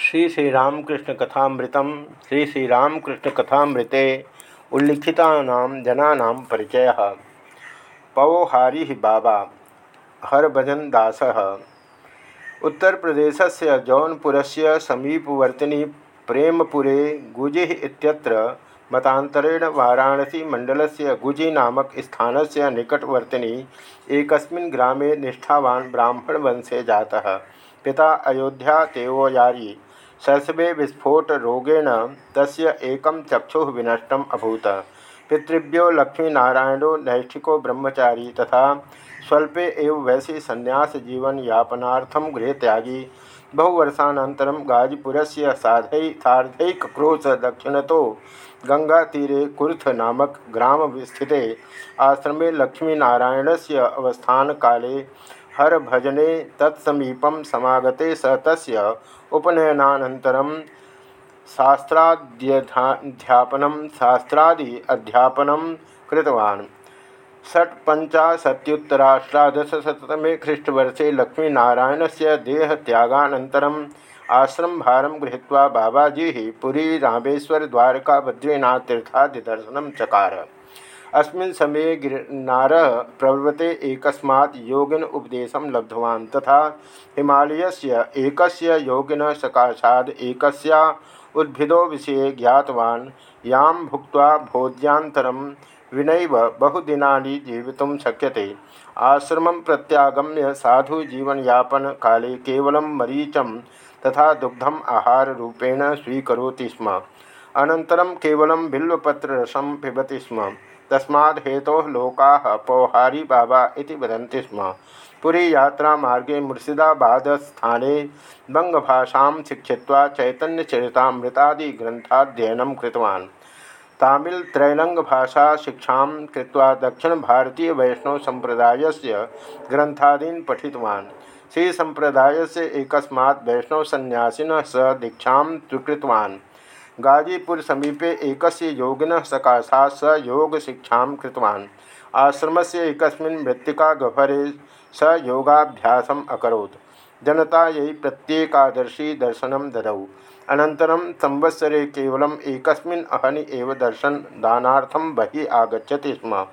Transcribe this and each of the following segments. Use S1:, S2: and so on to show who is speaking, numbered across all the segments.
S1: श्री श्रीरामकृष्ण कथामृतम श्री श्रीरामकृष्ण कथामृते उल्लिखिता जना परिचय पवोहारी बाबा, हरभजन दास। उत्तर प्रदेश से जौनपुर से समीपवर्तिनी प्रेमपुरे गुजि मतांतरेण वाराणसी मंडल से गुजि नामक स्थान से निकटवर्तिनी एक ग्रामे निष्ठावान ब्राह्मण वंशे जाता। पिता अयोध्या तेवोयारी शैशवे विस्फोट रोगेण तस्य एकं चक्षुः विनष्टम् अभूत। पितृभ्यो लक्ष्मीनारायणो नैष्ठिको ब्रह्मचारी तथा स्वल्पे एव वैसे संन्यास जीवन यापनार्थम गृहत्यागी बहुवर्षानन्तरं गाजीपुरस्य सार्धैकक्रोश दक्षिणतो गंगातीरे कुर्थ नामक ग्राम स्थिते आश्रमे लक्ष्मीनारायणस्य अवस्थानकाले हरभजने तत्समीपं समागते स तस्य उपनयनानन्तरं शास्त्राध्यध्यापनं शास्त्रादि अध्यापनं कृतवान्। षट्पञ्चाशत्युत्तराष्टादशशततमे ख्रीष्टवर्षे लक्ष्मीनारायणस्य देहत्यागानन्तरम् आश्रमभारं गृहीत्वा बाबाजी पुरी रामेश्वर द्वारका बद्रीनाथ तीर्थादिदर्शनं चकार। अस्मिन् समये गिरनारः प्रवर्तते एकस्मात् योगिन उपदेशं लब्धवान्। तथा हिमालयस्य एकस्य योगिनः सकाशात् एकस्या उद्भिदो विषये ज्ञातवान्। यां भुक्त्वा भोज्यान्तरं विनैव बहुदिनानि जीवितुं शक्यते। आश्रमं प्रत्यागम्य साधुजीवनयापन काले केवलं मरीचं तथा दुग्धम आहार रूपेण स्वीकरोति स्म। अनन्तरं केवलं बिल्वपत्ररसं पिबति स्म। तस्माद् हेतोः लोकाः पौहारी बाबा इति स्म। पुरी यात्रा मार्गे मुर्शिदाबादस्थाने बङ्गभाषां शिक्षित्वा चैतन्यचरितामृतादि ग्रन्थाध्ययनं कृतवान्। तामिल त्रैलंगभाषा शिक्षा कृत्वा दक्षिण भारतीय वैष्णव ग्रंथादीन संप्रदाय से एकस्मात् वैष्णव सन्यासीन स दीक्षा स्वीकृतवान्। गाजीपुर समीपे एक योगिन सकाशा स योग शिक्षा कृतवान्। आश्रम से एक मृत्तिका गह्वरे स योगाभ्यासम अकरोत्। जनता यही प्रत्येकादर्शी दर्शन ददौ। अनन्तरं संवत्सरे केवलम् एकस्मिन् अहनि एव दर्शन, दानार्थं बहिः आगच्छति स्म।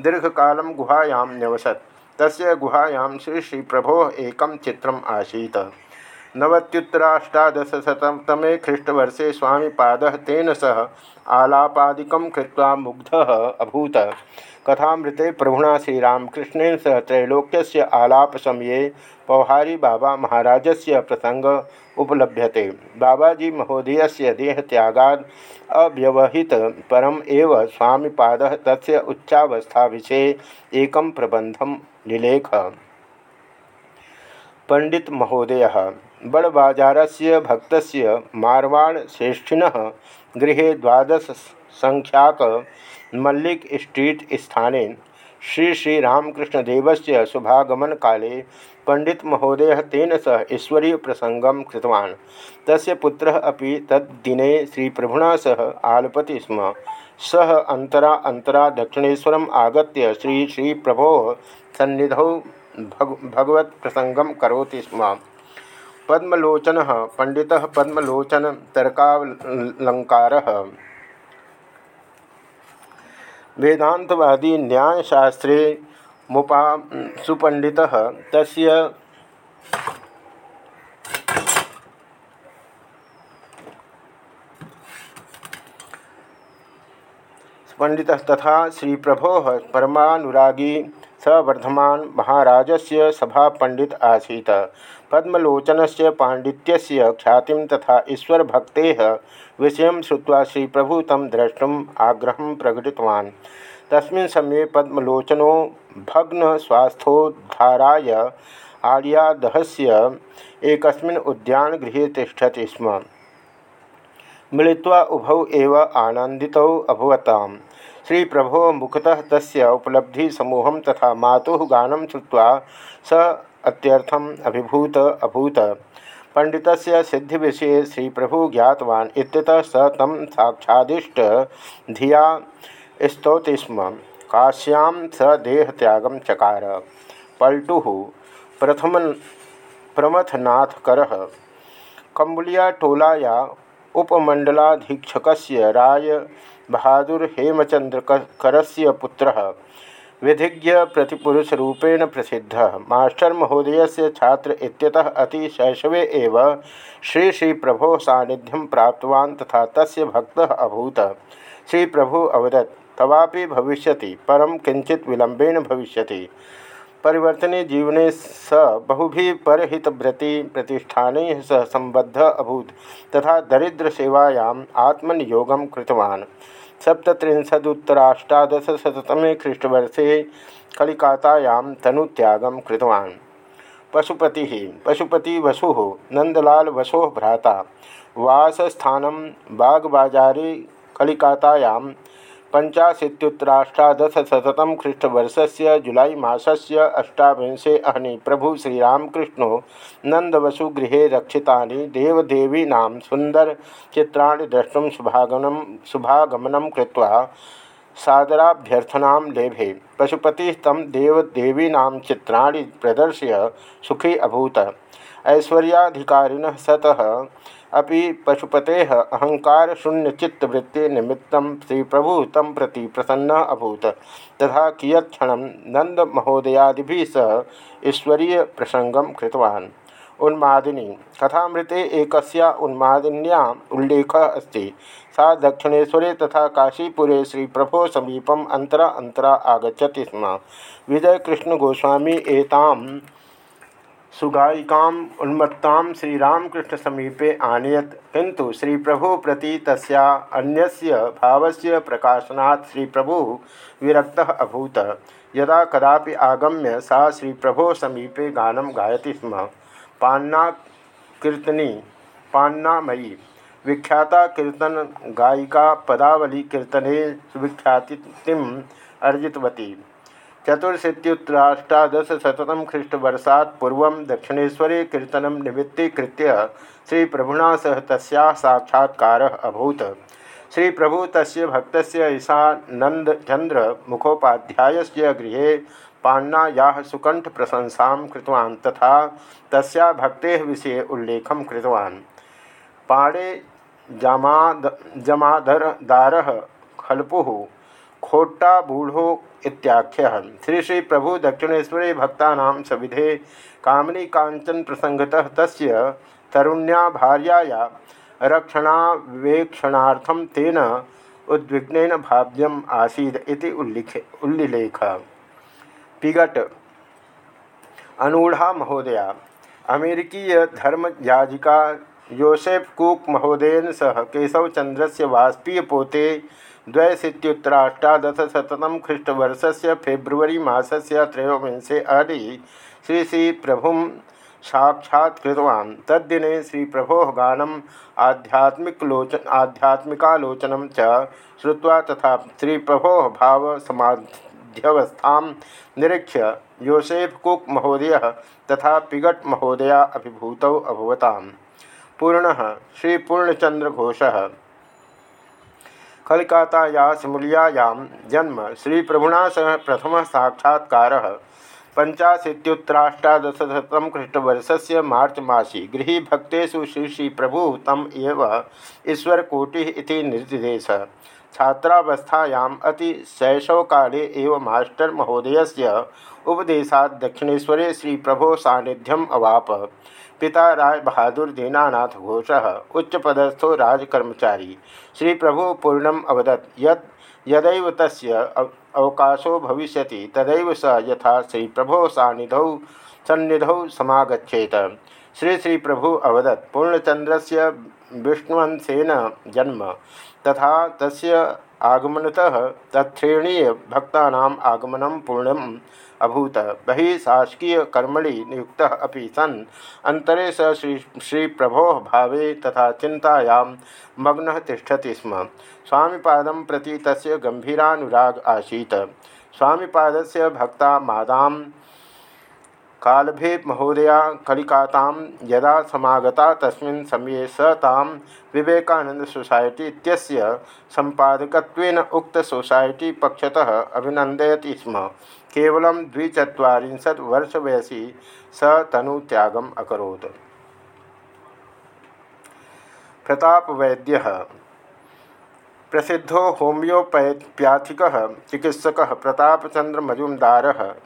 S1: दीर्घकालं गुहायां न्यवसत्। तस्य गुहायां प्रभो एकं चित्रम् आसीत्। नवत्युत्तराष्टादशशततमे ख्रीष्टवर्षे स्वामीपादः तेन सह आलापादिकं मुग्धः अभूत। कथामृते प्रभुना श्रीरामकृष्णेन सह त्रैलोक्यस्य आलापसमये पौहारी बाबा महाराजस्य प्रसंग उपलभ्यते। बाबाजी महोदयस्य देहत्यागाद अव्यवहित परम एव स्वामीपादः तस्य उच्चावस्थाविषये एकं प्रबन्धं लिलेख पंडित महोदय बड़बाजार से भक्त मारवाड़ श्रेष्ठिन गृह द्वादश संख्याक मल्लिक स्ट्रीट स्थाने श्री श्रीरामकृष्णदेव से शुभागमन काले पंडित महोदय तेन सह ईश्वरीय प्रसंगम कृतवान्। तस्य पुत्रः अपि तद्दिने सह आलपति स्म। सह अंतरा अंतरा दक्षिणेश्वरम् आगत्य श्री श्री प्रभो सन्निधौ भग, भगवत प्रसंगम करोति स्म। पद्मलोचन पंडित पद्मलोचन तर्कालंकार। वेदांतवादी न्यायशास्त्रे, मुपा सुपंडित पंडित तथा श्री प्रभो महाराज से सभा पंडित आसी पद्मलोचन से पांडित्य ख्याति तथा ईश्वर भक्ते विषय श्रुवा श्री प्रभु तम द्रष्टुम आग्रह प्रकटितवान्। तस्मिन् समये पद्मलोचनो भग्न स्वास्थोद्धाराय आर्यादहस्य एकस्मिन् उद्यानगृहे तिष्ठति स्म। मिलित्वा उभौ एव आनन्दितौ अभवताम्। श्री प्रभो मुखतः तस्य उपलब्धि समूह तथा मातुः गानं श्रुत्वा स अत्यर्थम अभिभूत अभूत। पंडित सिद्धि विषय श्री प्रभु ज्ञातवान् स तम साक्षादिष्ट धिया स्तौति स्म। काश्यां स देहत्यागं चकार। पलटु प्रथम प्रमथनाथकर। कम्बुलिया टोलाया उपमंडलाधीक्षक राय बहादुर हेमचंद्रकर से पुत्र। विधिज्ञ प्रतिपुरुषरूपेण प्रसिद्ध। मास्टर महोदय से छात्र इत्यतः अति शैशवे एव श्री प्रभो सानिध्यम प्राप्तवान तथा तस्य भक्त अभूत। श्री प्रभु अवदत्, तवापि भविष्यति परम किंचित विलंबेन भविष्यति। परिवर्तने जीवने स बहुभि परहितव्रति प्रतिष्ठान सह संबद्ध अभूत, तथा दरिद्र सेवायाम आत्मनियोगम कृतवान् ख्रीष्टवर्षे कलिकातायां तनुत्यागं कृतवान्। पशुपतिः पशुपति वसु नंदलाल वसो भ्राता, वासस्थानं बागबाजारे कलिकातायां पंचाशीत्युत्तराष्टादशशततम ख्रीष्टवर्षस्य जुलाई मासस्य अष्टाविंशे अहनि प्रभु श्रीरामकृष्णो नंदवसुगृहे रक्षितानि देवदेवीनां सुन्दरचित्राणि द्रष्टुं शुभागमनं शुभागमनं कृत्वा सादराभ्यर्थना लेभे। पशुपति तम देवदेवीनां चित्राणि प्रदर्श्य सुखी अभूत। ऐश्वर्याधिकारिण सतः। अभी पशुपते अहंकार शून्यचित्तवृत्ति निमित्त श्री प्रभु तम प्रति प्रसन्न अभूत। तथा कियत्ण नंद महोदयादि सह ईश्वरीय प्रसंगम कृतवान्। उन्मादिनी, कथामृते एक उन्मादिन्या उल्लेख अस्त। सा दक्षिणेशरे तथा काशीपुरे श्री प्रभो समीपम अंतरा अंतरा आगछति स्म। विजयकृष्णगोस्वामी कृष्ण गोस्वामी एताम सुगायिकाम् उन्मत्तां श्रीरामकृष्ण समीपे आनयत किंतु श्री प्रभु प्रति तस्या अन्यस्य भावस्य प्रकाशनात् श्री प्रभु विरक्त अभूत। यदा कदापि आगम्य सा श्री प्रभो समीपे गानं गायति स्म। पान्ना कीर्तनी पान्नामयी, विख्याता कीर्तन गायिका पदावली कीर्तने सुविख्यातिम अर्जितवती। चतुर्शीत्युत्तराष्टादशतम ख्रीष्टवर्षा पूर्व दक्षिणेशरे कीर्तन निमित्तीकृत श्री प्रभुना सह तस्या अभूत। श्री प्रभु तस्य भक्त ईशानंदचंद्र मुखोपाध्याय गृह पान्ना या सुकंठ प्रशंसा कृतवान् तथा तस्या भक्ते विषय उल्लेखम कृतवान्। पाणे जमाद जमादरदार खलपु खोट्टा बूढ़ो इत्याख्य श्री श्री प्रभु दक्षिणेश्वरे भक्ता सविधे कामनी कांचन प्रसंगतः तस्य तरुण्या भार्याया रक्षणावेक्षणार्थं तेन उद्विग्न भाव्यम आसीद इति उल्लिखे, उल्लिलेख। पिगट, अनूढ़ा महोदया, अमेरिकीय धर्मयाजिका योसेफ कूक महोदयन सह केशवचंद्र से पोते द्वयशीत्युत्तराष्टादशतम ख्रीष्टवर्ष से फेब्रुवरी मसस्य त्रयोविंशे अदि श्री श्री प्रभु साक्षात्तवान् तद्दिने श्री प्रभो आध्यात्मिकलोचन, आध्यात्मिकालोचन श्रुवा तथा श्री प्रभो भाव समाध्यवस्था निरीक्ष्य योसेफ कुक महोदय तथा पिगट महोदया अभिभूत अभवता पूर्ण श्री पूर्णचंद्र घोष कलिकाताया सिमुलियायां जन्म श्री प्रभुना सह प्रथम साक्षात्कार पंचाशीत्युत्तराष्टादशतम ख्रीष्टवर्ष मार्च मासी। गृह भक्सु श्री श्री प्रभु तम एव ईश्वरकोटि निर्देश। छात्रावस्थायाम् अति शैशवकाले एव मास्टर महोदयस्य उपदेशात् दक्षिणेश्वरे श्री प्रभो सानिध्यम अवाप। पिता राय बहादुर दीनानाथ घोष उच्च पदस्थो राजकर्मचारी। श्री प्रभु पूर्णम अवदत यद यदैव तस्य अवकाशो भविष्य तदैव स यथा श्री प्रभो सानिधौ सन्निधौ समागछेत श्री श्री प्रभु अवदत पूर्णचंद्र से विष्णुवंशेन जन्म, तथा तस्य आगमनतः तत्णीय भक्ता आगमन पूर्णम अभूत। बहि शासकीय कर्मणि नियुक्त अभी सन्। अंतरे स श्री श्री प्रभो भाव तथा चिंतायां मग्न तिष्ठति स्म। स्वामीपाद प्रति तस्य गंभीरानुराग आसीत्। स्वामीपादस्य भक्ता मादाम कालभे महोदया, कलिकातां यदा समागता, तस्मिन् समये स तां विवेकानंद सोसायटी इत्यस्य सम्पादकत्वेन उक्त सोसायटी पक्षतः अभिनन्दयति स्म। केवलं द्विचत्वारिंशत् वर्षवयसि स तनुत्यागम् अकरोत्। प्रतापवैद्य प्रसिद्धो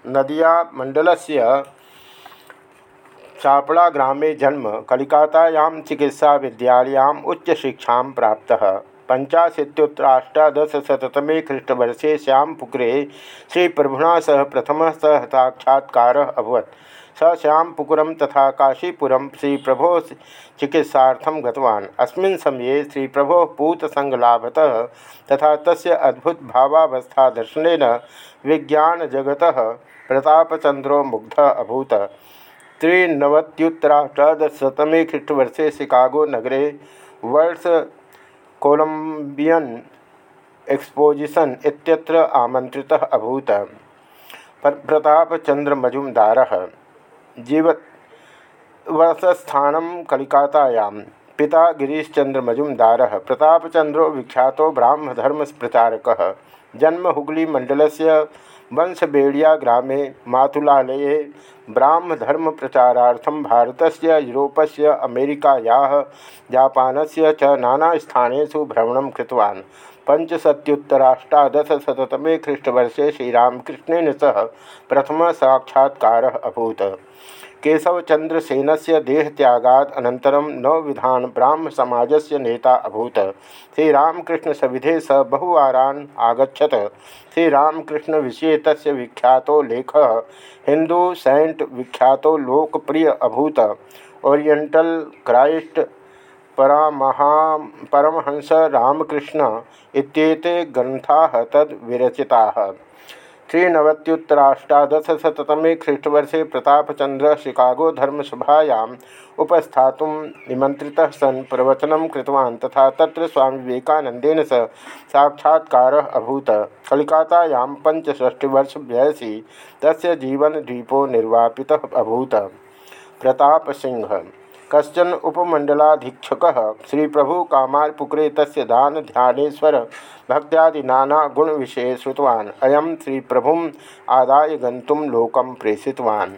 S1: नदिया मंडल से चापड़ा ग्रामे जन्म, कलिकातायां चिकित्सा विद्यालयाम् उच्चशिक्षा प्राप्त। पंचाशीत्युत्तराष्टादशतमे ख्रीष्टवर्षे श्यामपुकुरे श्रीप्रभुना सह प्रथम सह साक्षात्कार अभवत। स श्यामपुकुरं तथा काशीपुरं श्रीप्रभो चिकित्सार्थं गतवान्। अस्मिन् समये श्रीप्रभोः पूतसङ्गलाभतः तथा तस्य विज्ञान विज्ञानजगतः प्रतापचंद्रो मुग्धः अभूत। त्रिनवत्युत्तराष्टादशतमे ख्रीष्टवर्षे शिकागो नगरे वर्ल्ड्स कोलंबियन एक्सपोजिशन इत्यत्र आमंत्रितः अभूत। प्रतापचंद्र मजुमदार। जीवत वर्षस्थान कलिकातायां पिता गिरीशचंद्र मजुमदार प्रतापचंद्रो विख्यात ब्राह्मधर्म प्रचारक जन्म हुगली मंडल से वंशबेड़िया ग्रामे मातुलालये भारत से भारतस्य, यूरोपस्य, अमेरिकायाः, जापानस्य च नानास्थानेषु भ्रमण कृतवान्। पंचशत्युत्तराष्टादशशततमे ख्रीष्टवर्षे श्रीरामकृष्णन सह प्रथम साक्षात्कार अभूत्। केशवचंद्रसेन से देहत्यागाद अनन्तरं नवविधान ब्राह्म से नेता अभूत। श्रीरामकृष्ण सविधे स बहुवारान् आगछत श्रीरामकृष्ण विषय तस्य विख्यातो लेख हिंदू सैंट विख्यातो लोकप्रिय अभूत। ओरिएंटल क्राइस्ट परामहा, परमहंस रामकृष्ण इत्येते ग्रंथाः तद् विरचिताः त्रिनवत्युत्तराष्टादशतमे ख्रीष्टवर्षे प्रतापचंद्र शिकागो धर्मसभायाम् उपस्थातुं निमन्त्रितः सन् प्रवचनं कृतवान् तथा तत्र स्वामी विवेकानन्देन सह साक्षात्कारः अभूत्। कलिकातायां पञ्चषष्टिवर्षवयसि तस्य जीवनदीपो निर्वापितः अभूत्। प्रतापसिंह कशन उपमंडलाधीक्षक श्री प्रभु कामारपुकुरे तस्य दान ध्यानेश्वर भक्त्यादि नाना गुण विषय श्रुतवान्। अयम श्री प्रभुम आदाय गंतुम लोकम प्रेषितवान्।